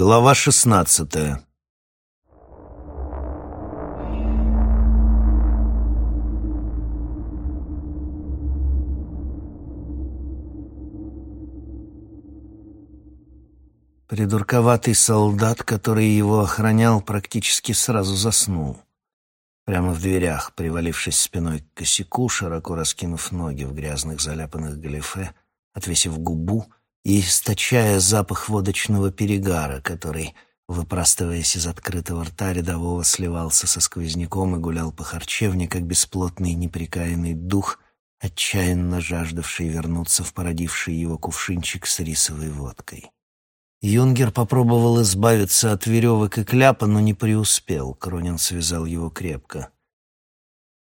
Глава шестнадцатая Придурковатый солдат, который его охранял, практически сразу заснул. Прямо в дверях, привалившись спиной к косяку, широко раскинув ноги в грязных заляпанных галифе, отвесив губу и источая запах водочного перегара, который, выпрастываясь из открытого рта рядового, сливался со сквозняком и гулял по харчевне, как бесплотный неприкаянный дух, отчаянно жаждавший вернуться в породивший его кувшинчик с рисовой водкой. Юнгер попробовал избавиться от веревок и кляпа, но не преуспел. Кронин связал его крепко.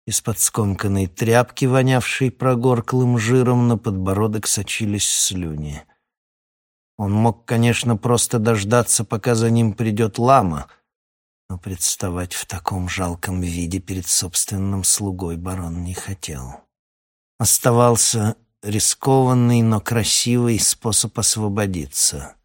Из-под скомканной тряпки, вонявшей прогорклым жиром, на подбородок сочились слюни. Он мог, конечно, просто дождаться, пока за ним придет лама, но представать в таком жалком виде перед собственным слугой барон не хотел. Оставался рискованный, но красивый способ освободиться —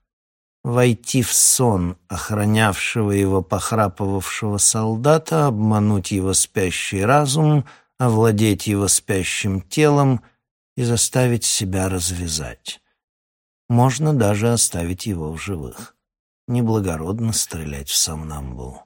войти в сон охранявшего его похрапывавшего солдата, обмануть его спящий разум, овладеть его спящим телом и заставить себя развязать. Можно даже оставить его в живых. Неблагородно стрелять в сомнамбул.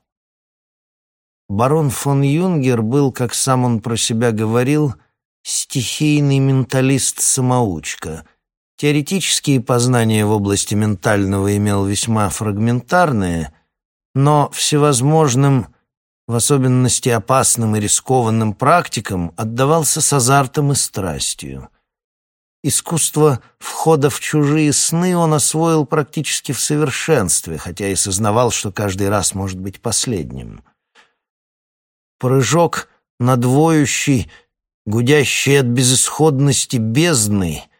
Барон фон Юнгер был, как сам он про себя говорил, стихийный менталист-самоучка — Теоретические познания в области ментального имел весьма фрагментарные, но всевозможным, в особенности опасным и рискованным практикам отдавался с азартом и страстью. Искусство входа в чужие сны он освоил практически в совершенстве, хотя и сознавал, что каждый раз может быть последним. Прыжок над воющей, гудящей от безысходности бездны —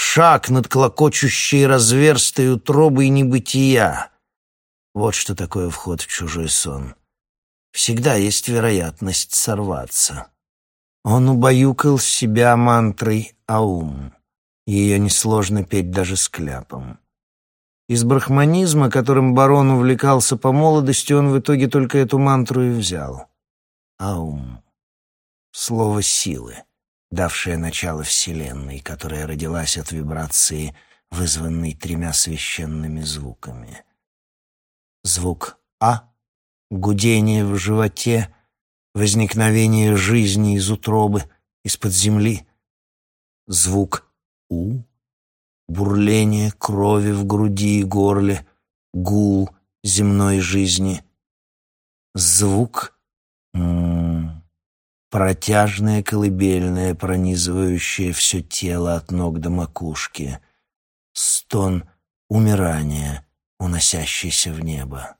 шаг над клокочущей разверстой утробой небытия. Вот что такое вход в чужой сон. Всегда есть вероятность сорваться. Он убаюкал себя мантрой «Аум». Ее несложно петь даже с кляпом. Из брахманизма, которым барон увлекался по молодости, он в итоге только эту мантру и взял. «Аум» — слово силы давшая начало Вселенной, которая родилась от вибрации, вызванной тремя священными звуками. Звук А — гудение в животе, возникновение жизни из утробы, из-под земли. Звук У — бурление крови в груди и горле, гул земной жизни. Звук М протяжное колыбельное, пронизывающее все тело от ног до макушки, стон умирания, уносящийся в небо.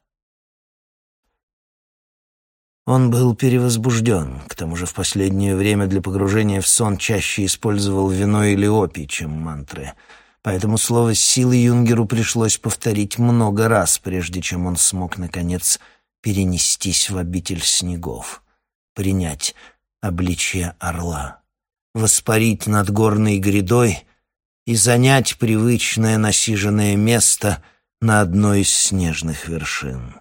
Он был перевозбужден, к тому же в последнее время для погружения в сон чаще использовал вино или опий, чем мантры, поэтому слово «силы» Юнгеру пришлось повторить много раз, прежде чем он смог, наконец, перенестись в обитель снегов, принять обличье орла, воспарить над горной грядой и занять привычное насиженное место на одной из снежных вершин.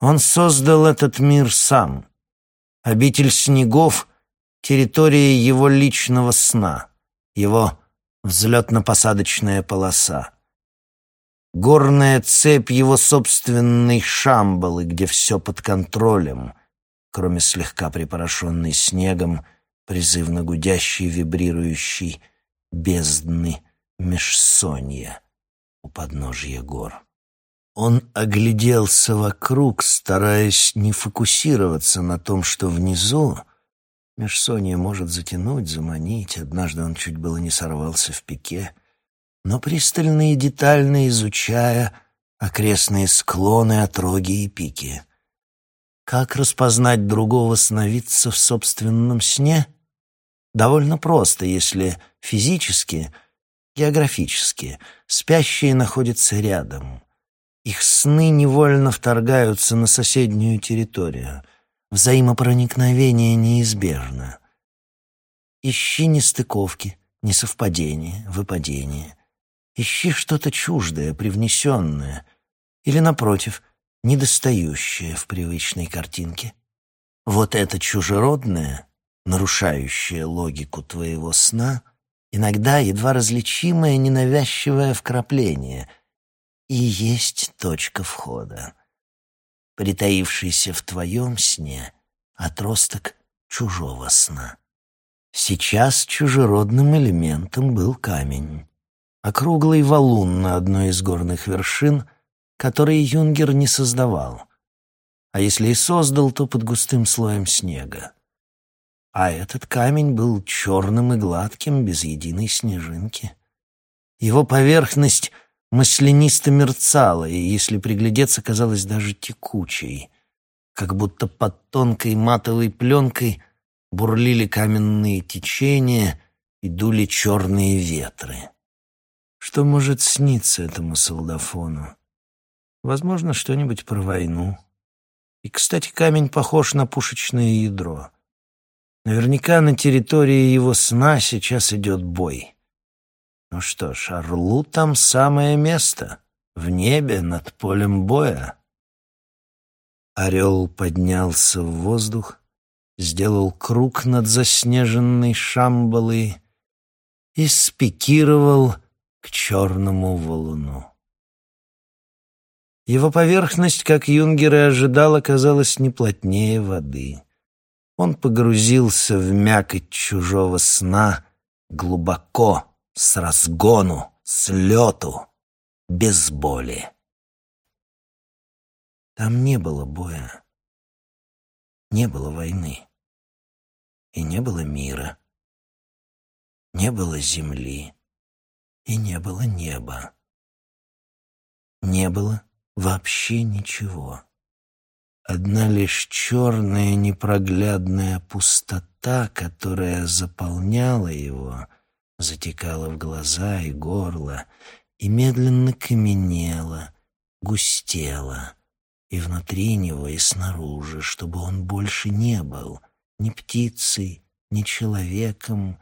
Он создал этот мир сам. Обитель снегов — территория его личного сна, его взлетно-посадочная полоса. Горная цепь его собственной шамбалы, где все под контролем — кроме слегка припорошенной снегом, призывно гудящей, вибрирующей бездны межсонья у подножья гор. Он огляделся вокруг, стараясь не фокусироваться на том, что внизу межсонье может затянуть, заманить. Однажды он чуть было не сорвался в пике, но пристально и детально изучая окрестные склоны, отроги и пики — как распознать другого сновидца в собственном сне? Довольно просто, если физически, географически спящие находятся рядом. Их сны невольно вторгаются на соседнюю территорию. Взаимопроникновение неизбежно. Ищи нестыковки, несовпадения, выпадения. Ищи что-то чуждое, привнесенное, или, напротив, недостающее в привычной картинке. Вот это чужеродное, нарушающее логику твоего сна, иногда едва различимое ненавязчивое вкрапление, и есть точка входа. Притаившийся в твоем сне отросток чужого сна. Сейчас чужеродным элементом был камень округлый валун на одной из горных вершин, который Юнгер не создавал. А если и создал, то под густым слоем снега. А этот камень был черным и гладким, без единой снежинки. Его поверхность маслянисто мерцала, и, если приглядеться, казалась даже текучей, как будто под тонкой матовой пленкой бурлили каменные течения и дули черные ветры. Что может сниться этому солдафону? Возможно, что-нибудь про войну. И, кстати, камень похож на пушечное ядро. Наверняка на территории его сна сейчас идет бой. Ну что ж, орлу там самое место, в небе над полем боя. Орел поднялся в воздух, сделал круг над заснеженной шамбалой и спикировал к черному валуну. Его поверхность, как Юнгер и ожидал, оказалась не плотнее воды. Он погрузился в мякоть чужого сна глубоко, с разгону, с лету, без боли. Там не было боя, не было войны и не было мира, не было земли и не было неба. Не было вообще ничего. Одна лишь черная непроглядная пустота, которая заполняла его, затекала в глаза и горло и медленно каменела, густела и внутри него, и снаружи, чтобы он больше не был ни птицей, ни человеком,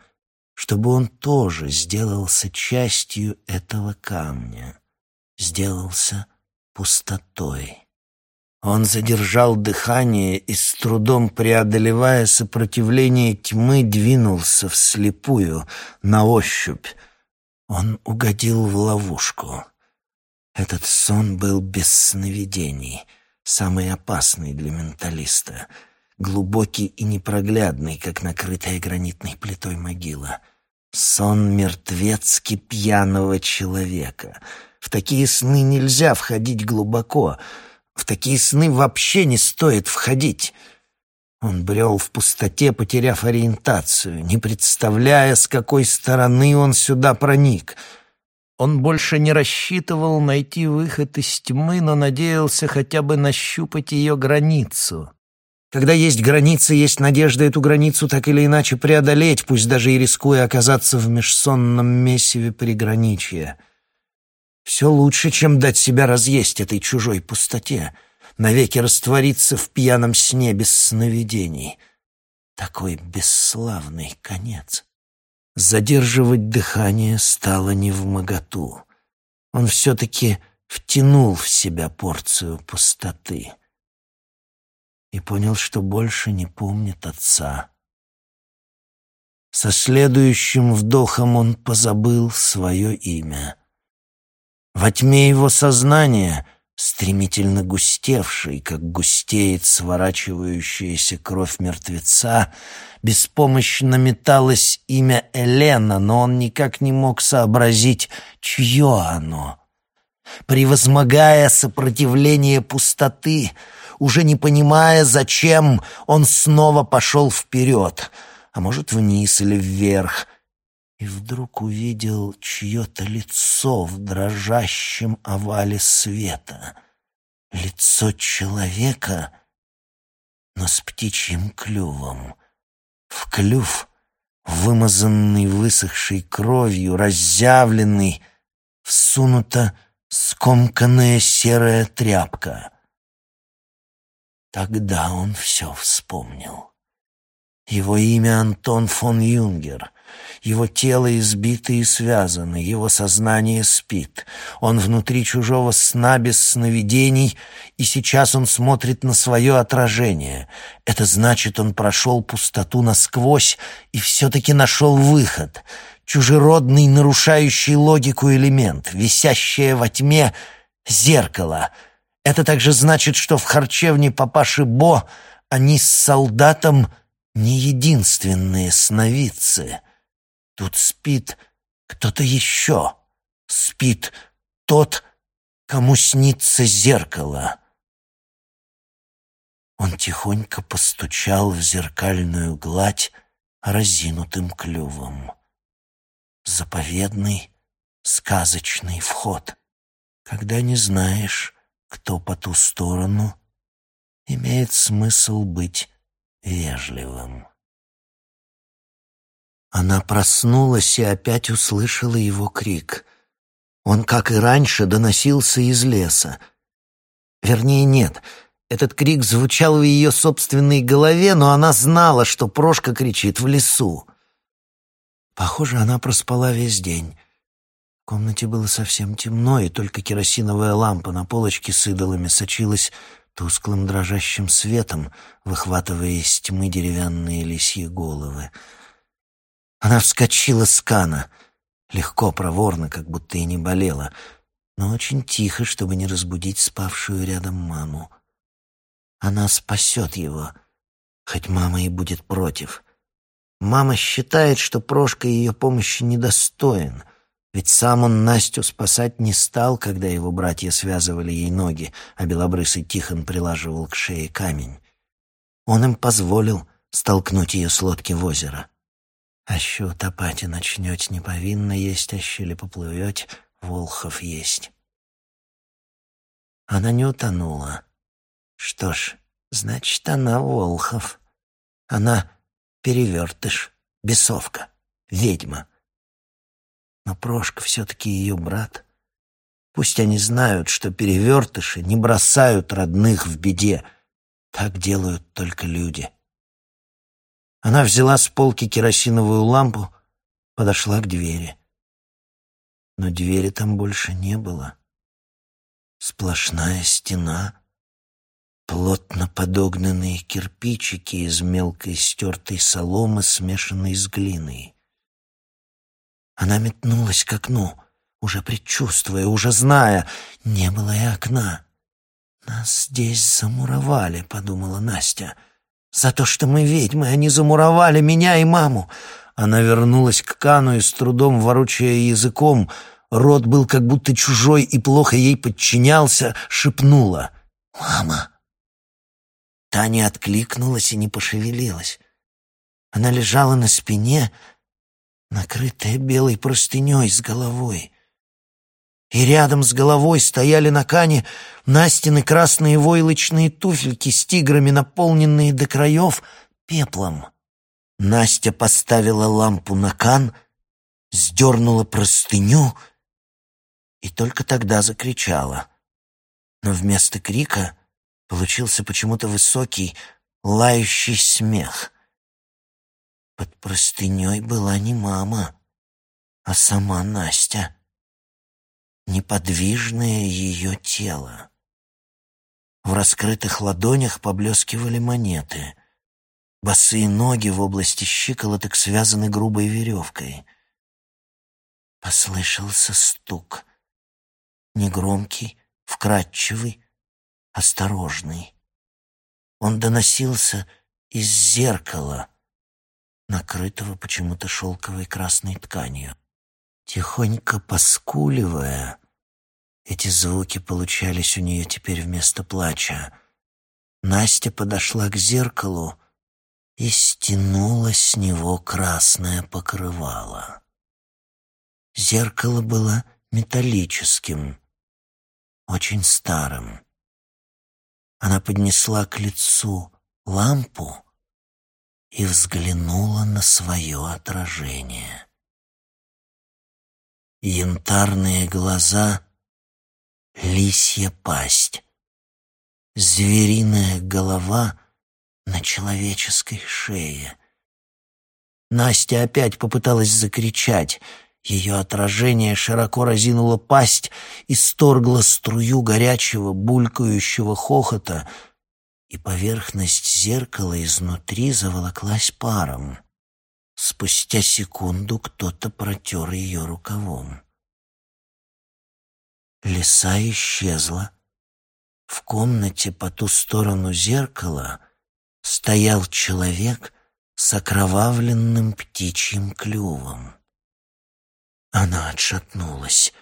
чтобы он тоже сделался частью этого камня, сделался пустотой. Он задержал дыхание и, с трудом преодолевая сопротивление тьмы, двинулся вслепую, на ощупь. Он угодил в ловушку. Этот сон был без сновидений, самый опасный для менталиста — глубокий и непроглядный, как накрытая гранитной плитой могила. Сон мертвецки пьяного человека. В такие сны нельзя входить глубоко. В такие сны вообще не стоит входить. Он брел в пустоте, потеряв ориентацию, не представляя, с какой стороны он сюда проник. Он больше не рассчитывал найти выход из тьмы, но надеялся хотя бы нащупать ее границу. Когда есть граница, есть надежда эту границу так или иначе преодолеть, пусть даже и рискуя оказаться в межсонном месиве приграничья. Все лучше, чем дать себя разъесть этой чужой пустоте, навеки раствориться в пьяном сне без сновидений. Такой бесславный конец. Задерживать дыхание стало не в моготу. Он все-таки втянул в себя порцию пустоты и понял, что больше не помнит отца. Со следующим вдохом он позабыл свое имя. Во тьме его сознания, стремительно густевшей, как густеет сворачивающаяся кровь мертвеца, беспомощно металось имя Елена, но он никак не мог сообразить, чье оно. Превозмогая сопротивление пустоты, уже не понимая, зачем, он снова пошел вперед, а может, вниз или вверх, и вдруг увидел чье-то лицо в дрожащем овале света. Лицо человека, но с птичьим клювом. В клюв, вымазанный высохшей кровью, разъявленный, всунута скомканная серая тряпка. Тогда он все вспомнил. Его имя Антон фон Юнгер. Его тело избито и связано, его сознание спит. Он внутри чужого сна без сновидений, и сейчас он смотрит на свое отражение. Это значит, он прошел пустоту насквозь и все-таки нашел выход. Чужеродный, нарушающий логику элемент, висящее во тьме зеркало. Это также значит, что в харчевне папаши Бо они с солдатом не единственные сновидцы. Тут спит кто-то еще. Спит тот, кому снится зеркало. Он тихонько постучал в зеркальную гладь разинутым клювом. Заповедный, сказочный вход. Когда не знаешь, кто по ту сторону, имеет смысл быть вежливым. Она проснулась и опять услышала его крик. Он, как и раньше, доносился из леса. Вернее, нет, этот крик звучал в ее собственной голове, но она знала, что Прошка кричит в лесу. Похоже, она проспала весь день. В комнате было совсем темно, и только керосиновая лампа на полочке с идолами сочилась тусклым дрожащим светом, выхватывая из тьмы деревянные лисьи головы — она вскочила с кана, легко, проворно, как будто и не болела, но очень тихо, чтобы не разбудить спавшую рядом маму. Она спасет его, хоть мама и будет против. Мама считает, что Прошка ее помощи недостоин, ведь сам он Настю спасать не стал, когда его братья связывали ей ноги, а белобрысый Тихон прилаживал к шее камень. Он им позволил столкнуть ее с лодки в озеро. А що топати начнете, не повинно есть, а щели поплывете, волхов есть. Она не утонула. Что ж, значит, она волхов. Она перевертыш, бесовка, ведьма. Но Прошка все-таки ее брат. Пусть они знают, что перевертыши не бросают родных в беде. Так делают только люди. Она взяла с полки керосиновую лампу, подошла к двери. Но двери там больше не было. Сплошная стена, плотно подогнанные кирпичики из мелкой стертой соломы, смешанной с глиной. Она метнулась к окну, уже предчувствуя, уже зная, не было и окна. «Нас здесь замуровали», — подумала Настя, — за то, что мы ведьмы, они замуровали меня и маму. Она вернулась к Кану и с трудом ворочая языком, рот был как будто чужой и плохо ей подчинялся, шепнула «Мама!». Таня откликнулась и не пошевелилась. Она лежала на спине, накрытая белой простыней с головой и рядом с головой стояли на кане Настины красные войлочные туфельки с тиграми, наполненные до краев пеплом. Настя поставила лампу на кан, сдернула простыню и только тогда закричала. Но вместо крика получился почему-то высокий, лающий смех. Под простыней была не мама, а сама Настя неподвижное ее тело. В раскрытых ладонях поблескивали монеты. Босые ноги в области щиколоток связаны грубой веревкой. Послышался стук. Негромкий, вкрадчивый, осторожный. Он доносился из зеркала, накрытого почему-то шелковой красной тканью. Тихонько поскуливая, эти звуки получались у нее теперь вместо плача. Настя подошла к зеркалу и стянула с него красное покрывало. Зеркало было металлическим, очень старым. Она поднесла к лицу лампу и взглянула на свое отражение. Янтарные глаза, лисья пасть, звериная голова на человеческой шее. Настя опять попыталась закричать. Ее отражение широко разинуло пасть и сторгло струю горячего, булькающего хохота, и поверхность зеркала изнутри заволоклась паром. Спустя секунду кто-то протер ее рукавом. Лиса исчезла. В комнате по ту сторону зеркала стоял человек с окровавленным птичьим клювом. Она отшатнулась.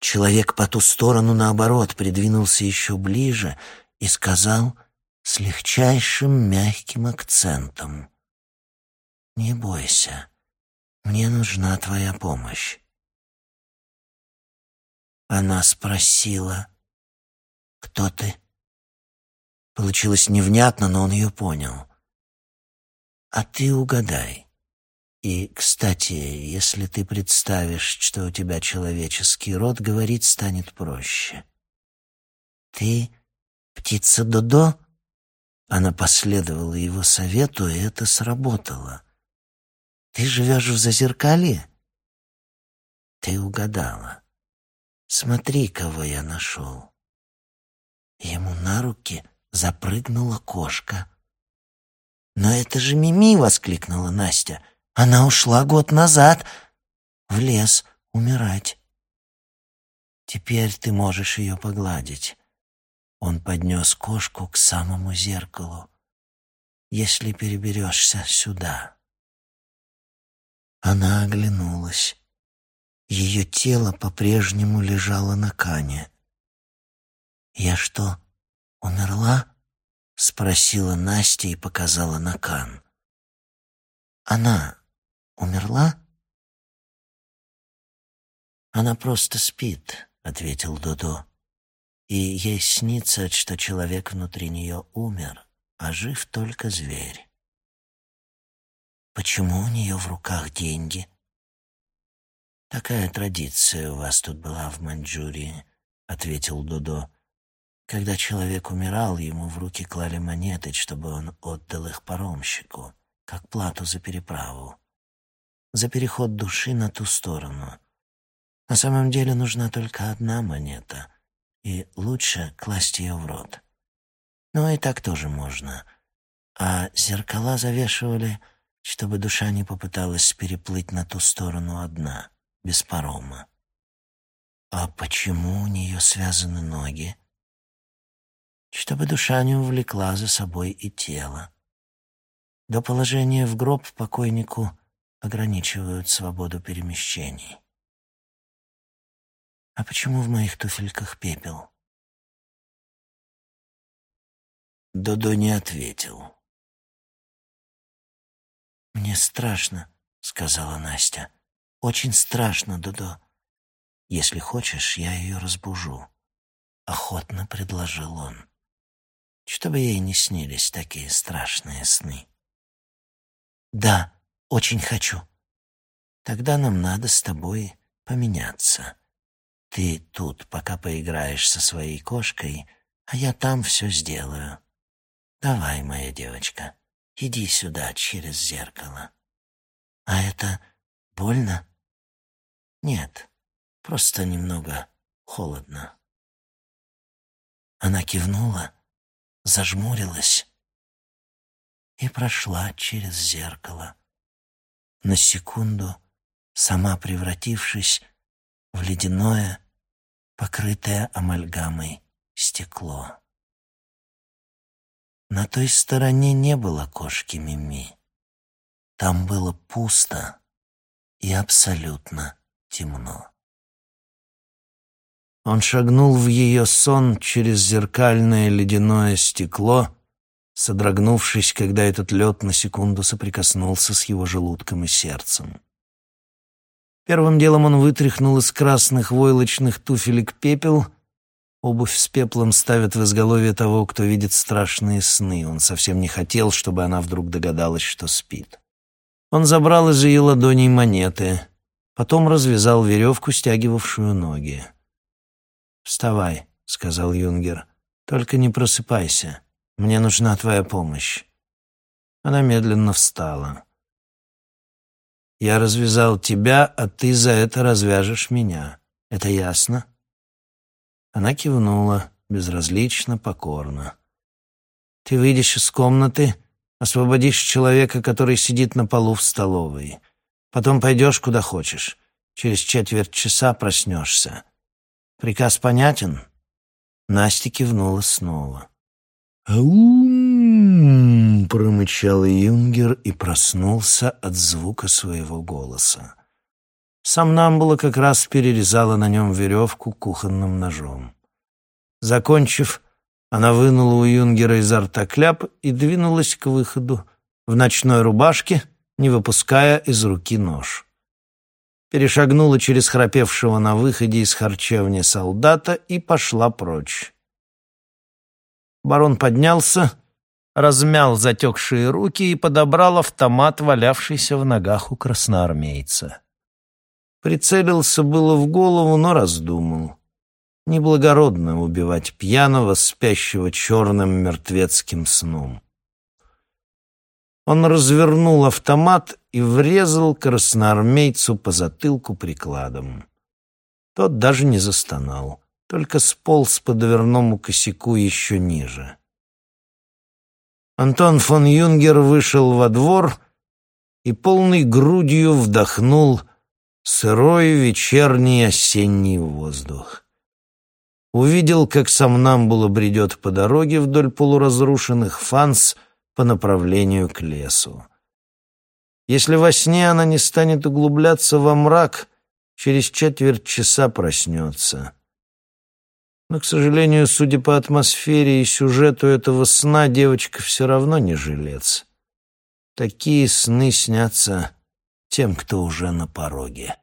Человек по ту сторону, наоборот, придвинулся еще ближе и сказал с легчайшим мягким акцентом. «Не бойся, мне нужна твоя помощь». Она спросила, «Кто ты?» Получилось невнятно, но он ее понял. «А ты угадай. И, кстати, если ты представишь, что у тебя человеческий род, говорить станет проще. Ты птица Додо?» Она последовала его совету, и это сработало. «Ты живешь в Зазеркалье?» «Ты угадала. Смотри, кого я нашел». Ему на руки запрыгнула кошка. «Но это же Мими!» — воскликнула Настя. «Она ушла год назад в лес умирать. Теперь ты можешь ее погладить». Он поднес кошку к самому зеркалу. «Если переберешься сюда». Она оглянулась. Ее тело по-прежнему лежало на кане. «Я что, умерла?» — спросила Настя и показала на кан. «Она умерла?» «Она просто спит», — ответил Додо. «И ей снится, что человек внутри нее умер, а жив только зверь». «Почему у нее в руках деньги?» «Такая традиция у вас тут была в Маньчжурии», — ответил Додо. Когда человек умирал, ему в руки клали монеты, чтобы он отдал их паромщику, как плату за переправу, за переход души на ту сторону. На самом деле нужна только одна монета, и лучше класть ее в рот. Ну и так тоже можно. А зеркала завешивали, чтобы душа не попыталась переплыть на ту сторону одна, без парома. А почему у нее связаны ноги? чтобы душа не увлекла за собой и тело. До положения в гроб покойнику ограничивают свободу перемещений. А почему в моих туфельках пепел? Додо не ответил. «Мне страшно», — сказала Настя. «Очень страшно, Додо. Если хочешь, я ее разбужу», — охотно предложил он чтобы ей не снились такие страшные сны. «Да, очень хочу. Тогда нам надо с тобой поменяться. Ты тут пока поиграешь со своей кошкой, а я там все сделаю. Давай, моя девочка, иди сюда через зеркало. А это больно? Нет, просто немного холодно». Она кивнула, зажмурилась и прошла через зеркало, на секунду сама превратившись в ледяное, покрытое амальгамой стекло. На той стороне не было кошки Мими. Там было пусто и абсолютно темно. Он шагнул в ее сон через зеркальное ледяное стекло, содрогнувшись, когда этот лед на секунду соприкоснулся с его желудком и сердцем. Первым делом он вытряхнул из красных войлочных туфелек пепел. Обувь с пеплом ставят в изголовье того, кто видит страшные сны. Он совсем не хотел, чтобы она вдруг догадалась, что спит. Он забрал из ее ладоней монеты, потом развязал веревку, стягивавшую ноги. «Вставай», — сказал Юнгер. «Только не просыпайся. Мне нужна твоя помощь». Она медленно встала. Я развязал тебя, а ты за это развяжешь меня. Это ясно?» Она кивнула, безразлично, покорно. «Ты выйдешь из комнаты, освободишь человека, который сидит на полу в столовой. Потом пойдешь куда хочешь. Через четверть часа проснешься. Приказ понятен?» Настя кивнула снова. «Аум!» — промычал Юнгер и проснулся от звука своего голоса. Сам Намбула как раз перерезала на нем веревку кухонным ножом. Закончив, она вынула у Юнгера изо рта кляп и двинулась к выходу в ночной рубашке, не выпуская из руки нож. Перешагнула через храпевшего на выходе из харчевни солдата и пошла прочь. Барон поднялся, размял затекшие руки и подобрал автомат, валявшийся в ногах у красноармейца. Прицелился было в голову, но раздумал. Неблагородно убивать пьяного, спящего черным мертвецким сном. Он развернул автомат и врезал красноармейцу по затылку прикладом. Тот даже не застонал, только сполз по дверному косяку еще ниже. Антон фон Юнгер вышел во двор и полной грудью вдохнул сырой вечерний осенний воздух. Увидел, как сомнамбула бредет по дороге вдоль полуразрушенных фанс по направлению к лесу. Если во сне она не станет углубляться во мрак, через четверть часа проснется. Но, к сожалению, судя по атмосфере и сюжету этого сна, девочка все равно не жилец. Такие сны снятся тем, кто уже на пороге.